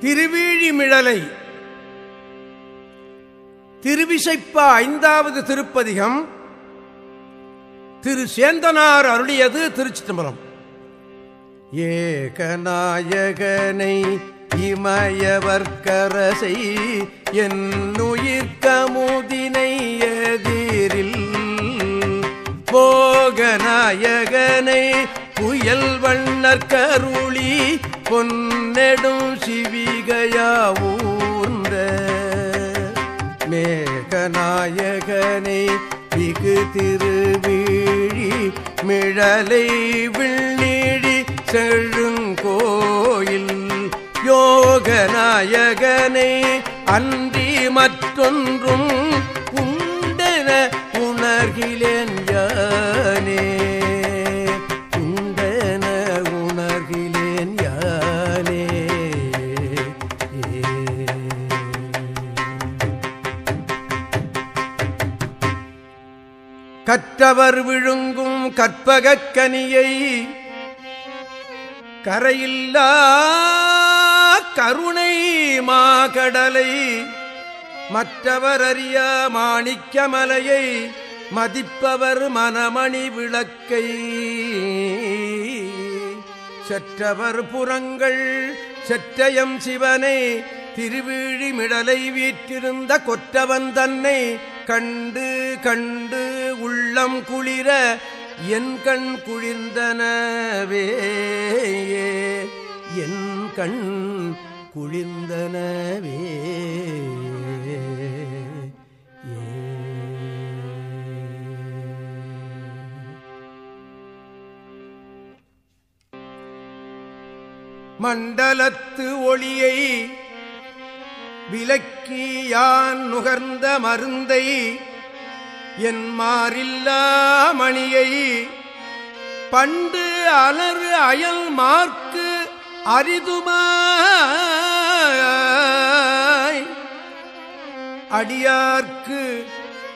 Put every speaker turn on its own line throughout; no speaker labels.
திருவீழிமிழலை திருவிசைப்பா ஐந்தாவது திருப்பதிகம். திரு சேந்தனார் அருளியது திருச்சிதம்பரம் ஏகநாயகனை இமயவர்க்கரசை என்னுயிர்கமுதினை எதிரில். போகநாயகனை புயல் வண்ணர் நெடும் பொன்னெடும் சிவிகையாவூர்ந்த மேகநாயகனை திகு திருவிழி மிழலை விண்ணீழி செழுங்கோயில் யோகநாயகனை அன்றி மற்றொன்றும் உண்டென உணர்கிலேன் கற்றவர் விழுங்கும் கற்பகக் கனியை கரையில்லா கருணை மாகடலை மற்றவர் அறிய மாணிக்கமலையை மதிப்பவர் மனமணி விளக்கை. செற்றவர் புறங்கள் செற்றயம் சிவனை திருவிழிமிடலை வீற்றிருந்த கொற்றவன் தன்னை கண்டு கண்டு உள்ளம் குளிர என் கண் குளிர்ந்தனவே. என் கண் குளிர்ந்தனவே. மண்டலத்து ஒளியை விலக்கி யான் நுகர்ந்த மருந்தை என் மாறில்லா மணியை பண்டு அலறு அயல் மார்க்கு அரிதுமாய். அடியார்க்கு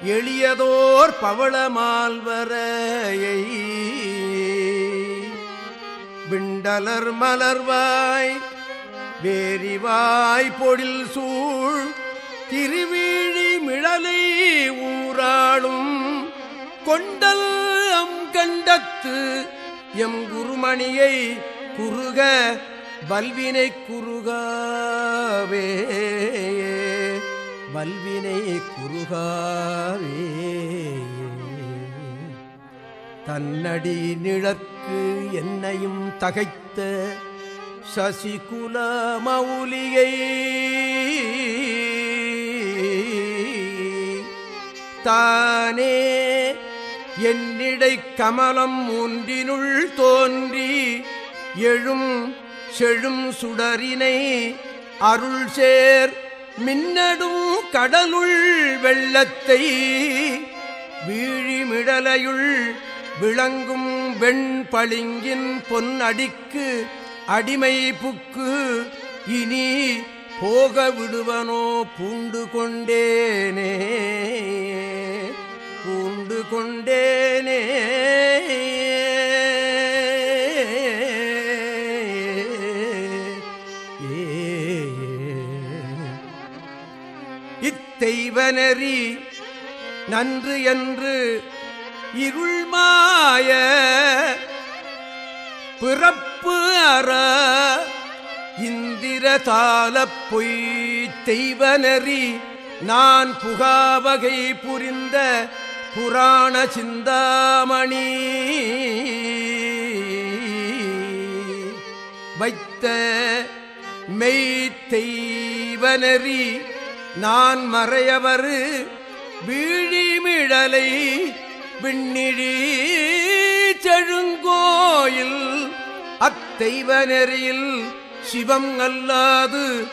எளியதோர் பவளமால்வரையை விண்டலர் மலர்வாய் வேரிவாய் பொழில் சூழ் திருவீழி மிழலை ஊராளும் கொண்டல் அம் கண்டத்து எம் குருமணியை குறுக வல்வினை குறுகாவே. வல்வினை குறுகாவே. தன்னடி நிழற்கு என்னையும் தகைத்த சசிகுல மௌலியை தானே. என்னிடை கமலம் ஒன்றினுள் தோன்றி எழும் செழும் சுடரினை அருள் சேர். மின்னடும் கடலுள் வெள்ளத்தை வீழிமிடலையுள் விளங்கும் வெண்பளிங்கின் பொன் அடிக்கு அடிமை புக்கு இனி போக விடுவனோ பூண்டு கொண்டேனே. கொண்டேனே. இத்தெய்வனறி நன்று என்று இருள்மாய பிறப்பு அற இந்திரதாலப் பொய் தெய்வனறி நான் புகாவகை புரிந்த புராண சிந்தாமணி. வைத்த மெய்த்தெய்வனரி நான் மறையவர் வீழிமிழலை விண்ணிழி செழுங்கோயில். அத்தெய்வ நெறியில் சிவம் அல்லாது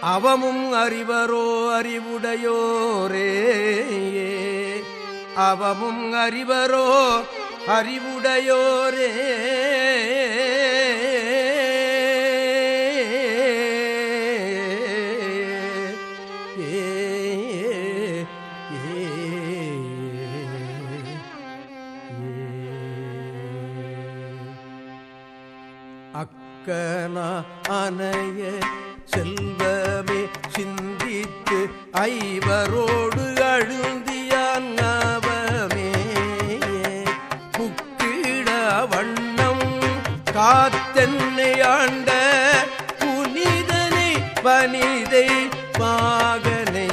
அவமும் அறிவரோ அறிவுடையோரே. அவமும் அறிவரோ அறிவுடையோரே. அக்கன அனைய செல்வமே சிந்தித்து ஐவரோடு அழு வண்ணம் காத்தென்னை ஆண்ட புனிதனை பனிதை பாகனை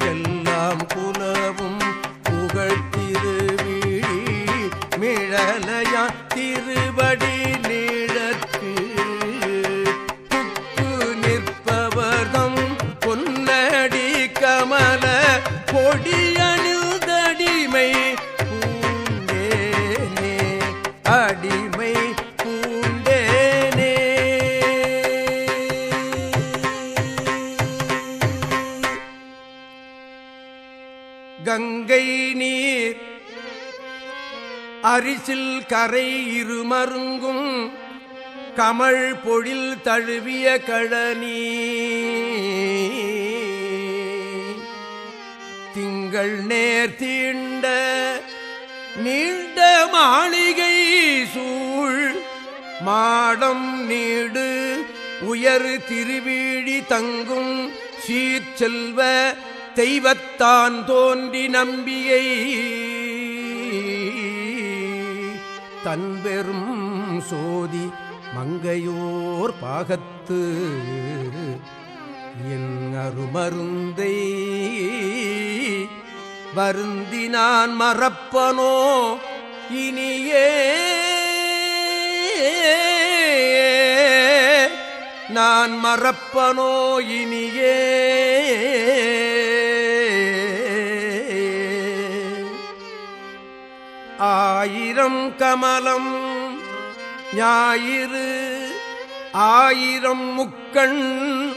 எல்லாம் புலவும் புகழ் திருவிழி மிழலையா திருவடி நீழற்கு. புக்கு நிற்பவர்தம் பொன்னடி கமல பொடியணுதடிமை அரிசில் கரை இருமருங்கும் கமழ் பொழில் தழுவிய கழனி. திங்கள் நேர் தீண்ட நீண்ட மாளிகை சூழ் மாடம் நீடு உயர் திருவீழி தங்கும் சீர்செல்வ தெய்வத்தான் தோன்றி நம்பியை. தன்பெரும் சோதி மங்கையோர் பாகத்து. என் அருமருந்தை வருந்தி நான் மறப்பனோ இனியே. நான் மறப்பனோ இனியே. ஆயிரம் கமலம். ஞாயிறு ஆயிரம் முக்கண்.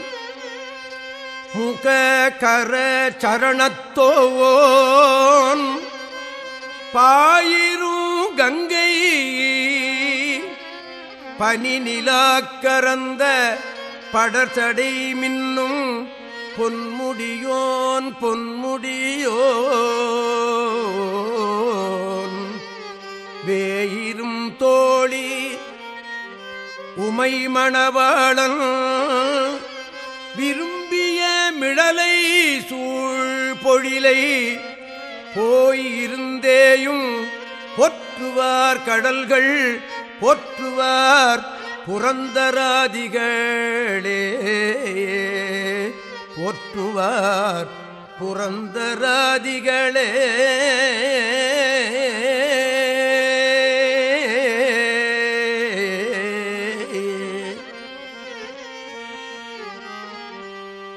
முக கர சரணத்தோவோன் பாயிரும் கங்கை. பனி நிலாக்கரந்த படர்சடை மின்னும் பொன்முடியோன் பொன்முடியோ. வேயிரும் தோழி உமை மணவாளன் விரும்பிய மிழலை சூழ் பொழிலை போயிருந்தேயும் பொற்றுவார் கடல்கள் போற்றுவார் புரந்தராதிகளே போற்றுவார் புரந்தராதிகளே.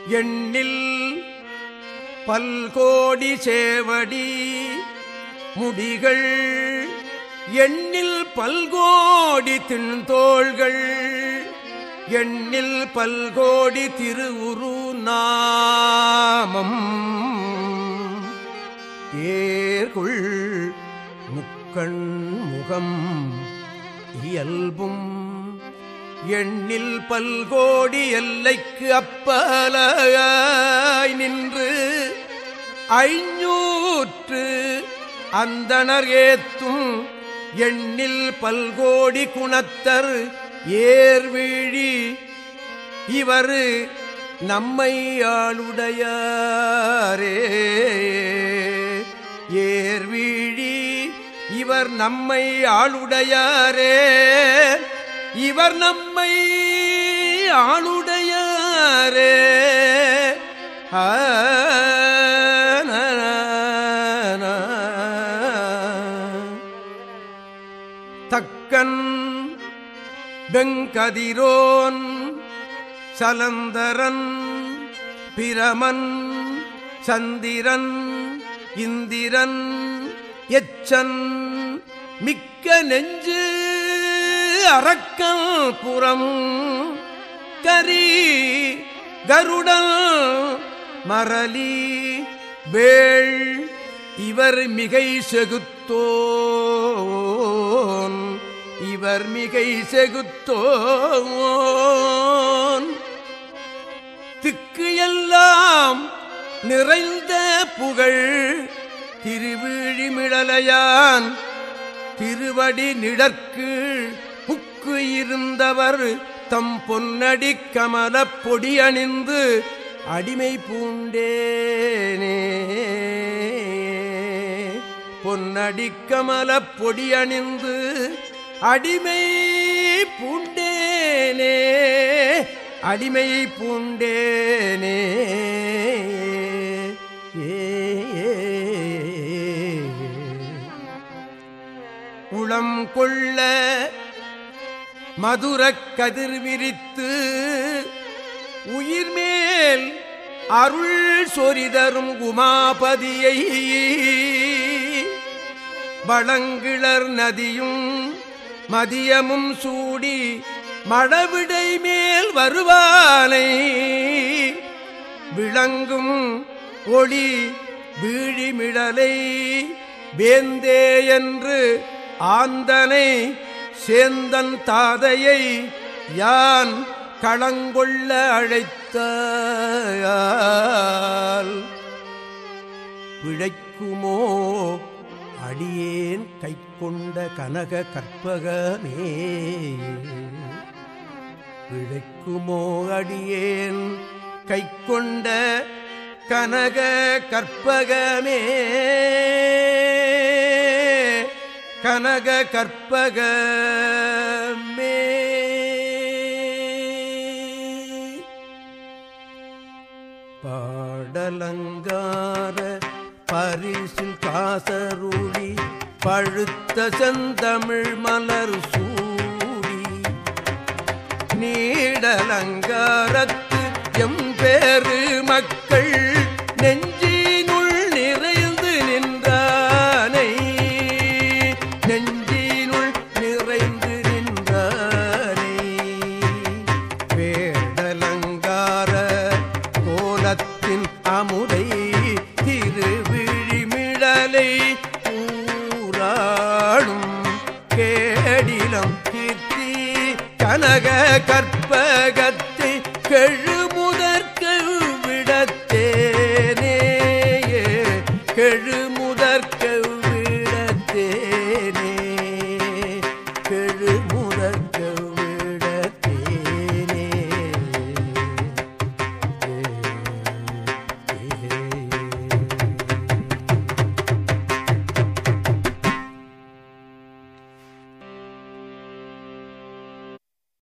எண்ணில் பல்கோடி சேவடி முடிகள் எண்ணில் பல்கோடி திண்தோள்கள் எண்ணில் பல்கோடி திருவுரு நாமம். ஏர்குள் முக்கண் முகம் இயல்பும் எண்ணில் பல்கோடி எல்லைக்கு அப்பலாய் நின்று ஐநூற்று அந்தனர் ஏத்தும் எண்ணில் பல்கோடி குணத்தர் ஏர்விழி இவர் நம்மை ஆளுடையாரே. ஏர்விழி இவர் நம்மை ஆளுடையாரே. இவர் நம்மை ஆளுடையாரே. தக்கன் வெங்கதிரோன் சலந்தரன் பிரமன் சந்திரன் இந்திரன் எச்சன் மிக்க நெஞ்சு அறக்கல் புறம் கரி கருடல் மரளி வேள் இவர் மிகை செகுத்தோன். இவர் மிகை செகுத்தோன். திக்கு எல்லாம் நிறைந்த புகழ் திருவிழிமிழலையான் திருவடி நிழற்கீழ் புக்கு இருந்தவர் தம் பொன்னடி கமல பொடி அணிந்து அடிமை பூண்டேனே. பொன்னடி கமல பொடி அணிந்து அடிமை பூண்டேனே. அடிமையை பூண்டேனே. உளம் கொள்ள மதுரக் கதிர் விரித்து உயிர்மேல் அருள் சொரிதரும் உமாபதியை வளங்கிளர் நதியும் மதியமும் சூடி மடவிடை மேல் வருவானை. விளங்கும் ஒளி வீழிமிழலை வேந்தே என்று ஆந்தனை சேந்தன் தாதையை யான் களங்கொள்ள அழைத்த பிழைக்குமோ? அடியேன் கை கொண்ட கனக கற்பகமே. பிழைக்குமோ? அடியேன் கை கொண்ட கனக கற்பகமே. கனக கற்பக மே. பாடலங்கார பரிசில் காசருளி பழுத்த செந்தமிழ் மலர் சூடி. நீடலங்காரத்து எம்பேறு மக்கள் நெஞ்ச